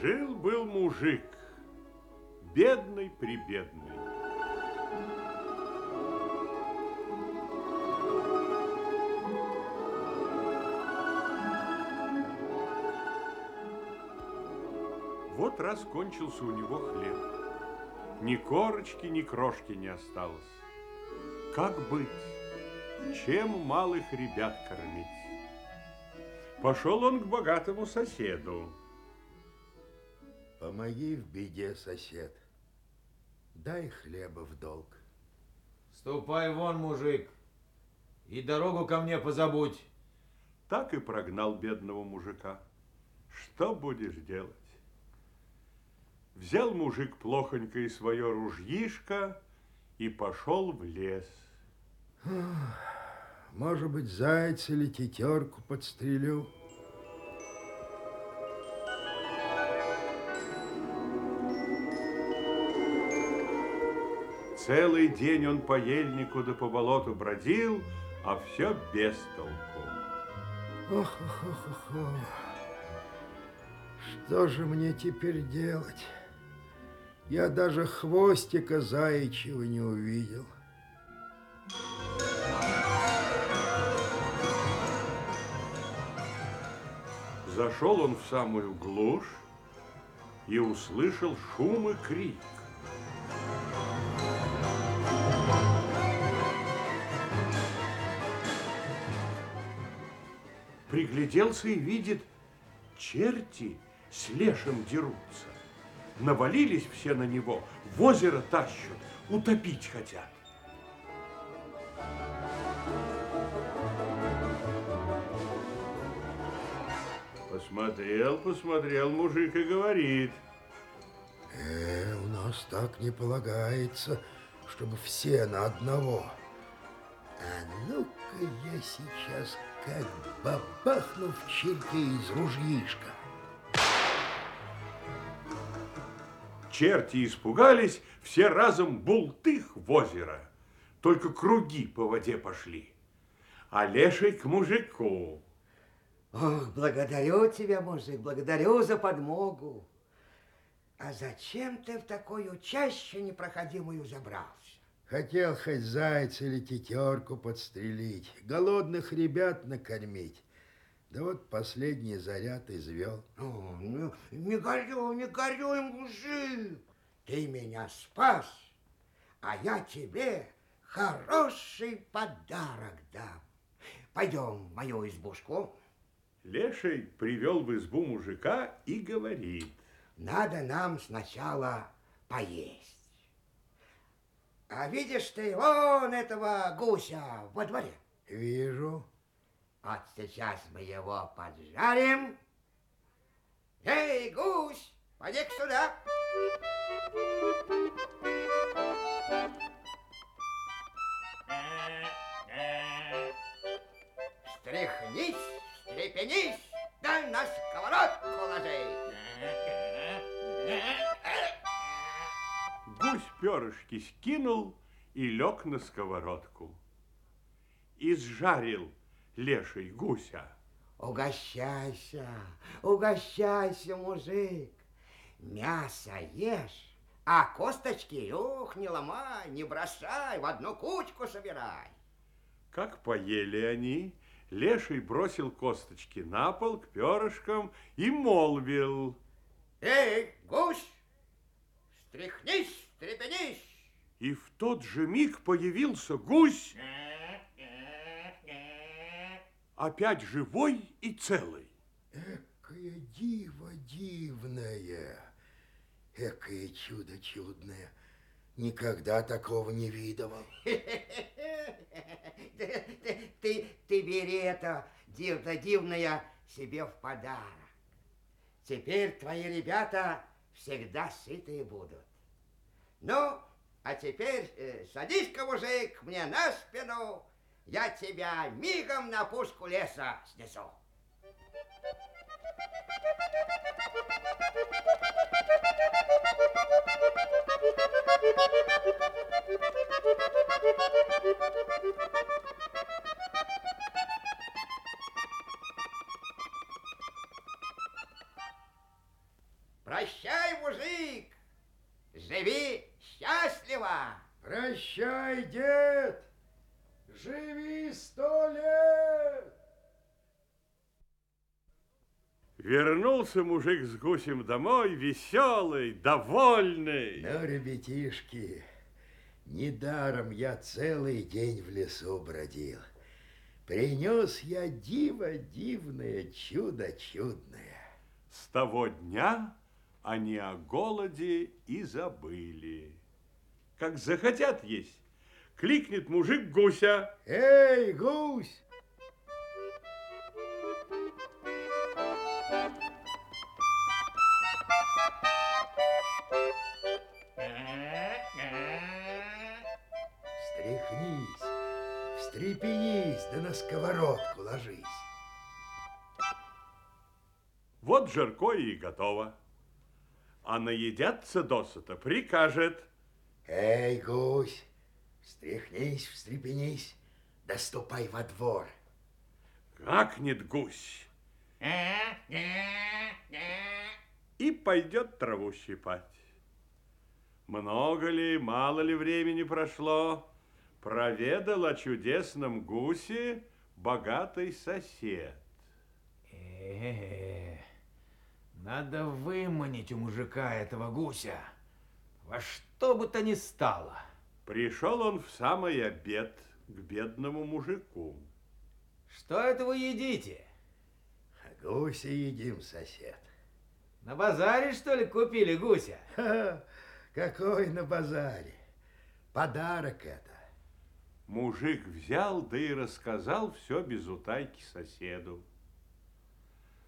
Жил-был мужик, бедный-прибедный. Вот раз кончился у него хлеб. Ни корочки, ни крошки не осталось. Как быть? Чем малых ребят кормить? Пошел он к богатому соседу. Помоги в беде, сосед. Дай хлеба в долг. Ступай вон, мужик, и дорогу ко мне позабудь. Так и прогнал бедного мужика. Что будешь делать? Взял мужик плохонько и свое ружьишко и пошел в лес. Может быть, зайца или тетерку подстрелю. Целый день он по ельнику да по болоту бродил, а все без толку. Ох, ох, ох, ох. Что же мне теперь делать? Я даже хвостика заячьего не увидел. Зашел он в самую глушь и услышал шум и крик. Пригляделся и видит, черти с лешим дерутся. Навалились все на него, в озеро тащат, утопить хотят. Посмотрел, посмотрел мужик и говорит. Э, у нас так не полагается, чтобы все на одного. А ну-ка я сейчас как бабахну в черте из ружьишка. Черти испугались, все разом бултых в озеро. Только круги по воде пошли. А леший к мужику. Ох, благодарю тебя, мужик, благодарю за подмогу. А зачем ты в такую чащу непроходимую забрался? Хотел хоть зайца или тетерку подстрелить, голодных ребят накормить. Да вот последний заряд извел. О, ну, не горюй, не горюй, мужик. Ты меня спас, а я тебе хороший подарок дам. Пойдем в мою избушку. Леший привел в избу мужика и говорит. Надо нам сначала поесть. А видишь ты вон этого гуся во дворе? Вижу. Вот сейчас мы его поджарим. Эй, гусь, поди сюда. Стряхнись, встрепенись, да на сковородку ложи. Перышки скинул и лег на сковородку. Изжарил леший гуся. Угощайся, угощайся, мужик. Мясо ешь, а косточки, ух, не ломай, не бросай, в одну кучку собирай. Как поели они, леший бросил косточки на пол к перышкам и молвил. Эй, гусь, стряхнись, встрепенись. И в тот же миг появился гусь, опять живой и целый. Экое диво дивное, экое чудо чудное. Никогда такого не видывал. Ты, ты, ты, ты бери это дивно дивное себе в подарок. Теперь твои ребята всегда сытые будут. Ну, а теперь э, садись-ка, мужик, мне на спину. Я тебя мигом на пушку леса снесу. Прощай, Вернулся мужик с гусем домой, веселый, довольный. Ну, ребятишки, недаром я целый день в лесу бродил. Принес я диво дивное, чудо чудное. С того дня они о голоде и забыли. Как захотят есть, кликнет мужик гуся. Эй, гусь! Встрепенись, да на сковородку ложись. Вот жаркое и готово. А наедятся досыта прикажет. Эй, гусь, встряхнись, встрепенись, да ступай во двор. Гакнет гусь и пойдет траву щипать. Много ли, мало ли времени прошло, проведал о чудесном гусе богатый сосед. Э, надо выманить у мужика этого гуся. Во что бы то ни стало. Пришел он в самый обед к бедному мужику. Что это вы едите? Гуся едим, сосед. На базаре, что ли, купили гуся? Ха, какой на базаре. Подарок это. Мужик взял, да и рассказал все без утайки соседу.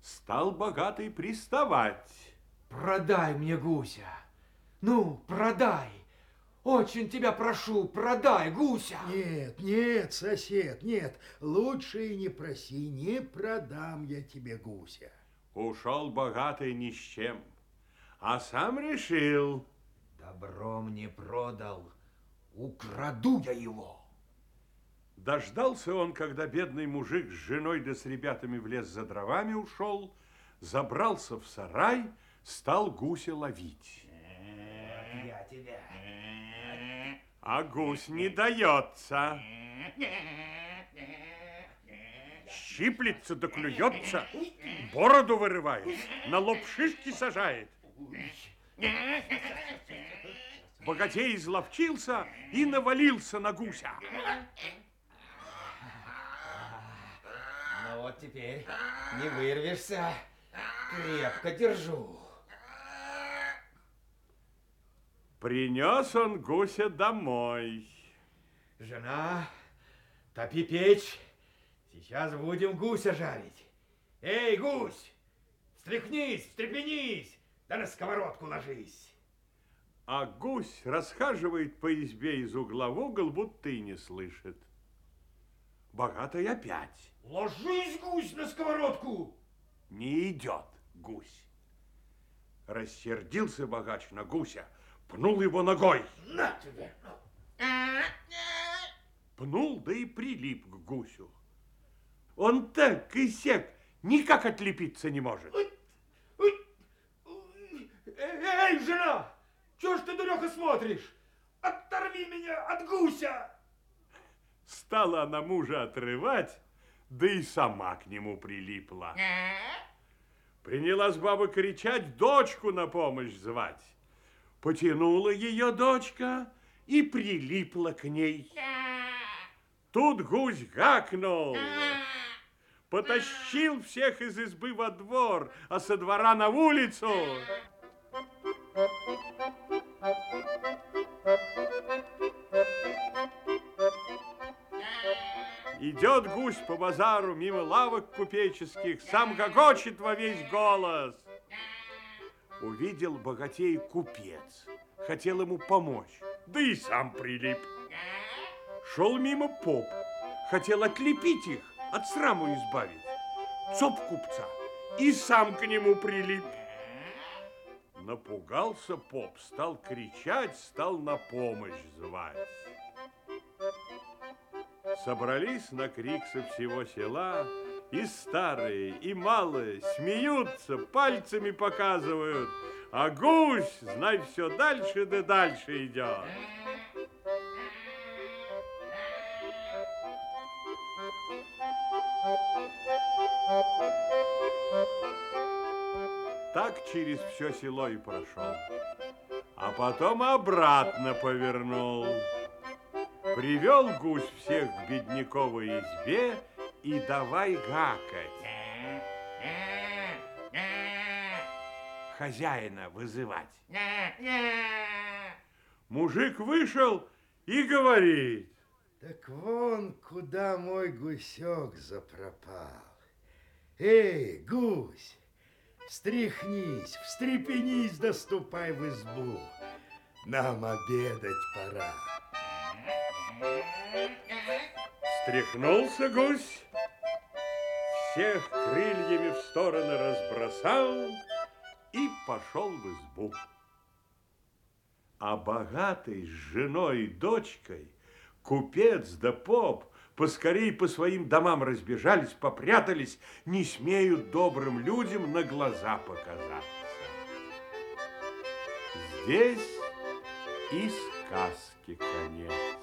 Стал богатый приставать. Продай мне гуся. Ну, продай. Очень тебя прошу, продай гуся. Нет, нет, сосед, нет. Лучше и не проси, не продам я тебе гуся. Ушел богатый ни с чем, а сам решил, Добром не продал. Украду я его. Дождался он, когда бедный мужик с женой да с ребятами в лес за дровами ушел, забрался в сарай, стал гуся ловить. Я тебя. А гусь не дается. Щиплется да клюется, бороду вырывает, на лоб шишки сажает. Богатей изловчился и навалился на гуся. Ну вот теперь не вырвешься. Крепко держу. Принес он гуся домой. Жена, топи печь. Сейчас будем гуся жарить. Эй, гусь, встряхнись, встрепенись, да на сковородку ложись. А гусь расхаживает по избе из угла в угол, будто и не слышит. Богатый опять. Ложись, гусь, на сковородку. Не идет гусь. Рассердился богач на гуся, пнул его ногой. На тебе. Пнул, да и прилип к гусю. Он так и сяк никак отлепиться не может. Эй, жена, чего ж ты, дуреха, смотришь? Оторви меня от гуся. Стала она мужа отрывать, да и сама к нему прилипла. Принялась баба кричать, дочку на помощь звать. Потянула ее дочка и прилипла к ней. Тут гусь гакнул. Потащил всех из избы во двор, а со двора на улицу. Идет гусь по базару мимо лавок купеческих, сам гогочет во весь голос. Увидел богатей купец, хотел ему помочь, да и сам прилип. Шел мимо поп, хотел отлепить их, от сраму избавить. Цоп купца, и сам к нему прилип. Напугался поп, стал кричать, стал на помощь звать. Собрались на крик со всего села И старые, и малые смеются, пальцами показывают, а гусь, знай, все дальше да дальше идет. Так через все село и прошел. А потом обратно повернул. Привел гусь всех к бедняковой избе и давай гакать. Хозяина вызывать. Мужик вышел и говорит. Так вон куда мой гусек запропал. Эй, гусь, встряхнись, встрепенись, доступай в избу. Нам обедать пора. Стряхнулся гусь, всех крыльями в стороны разбросал и пошел в избу. А богатый с женой и дочкой, купец да поп, поскорей по своим домам разбежались, попрятались, не смеют добрым людям на глаза показаться. Здесь и сказки конец.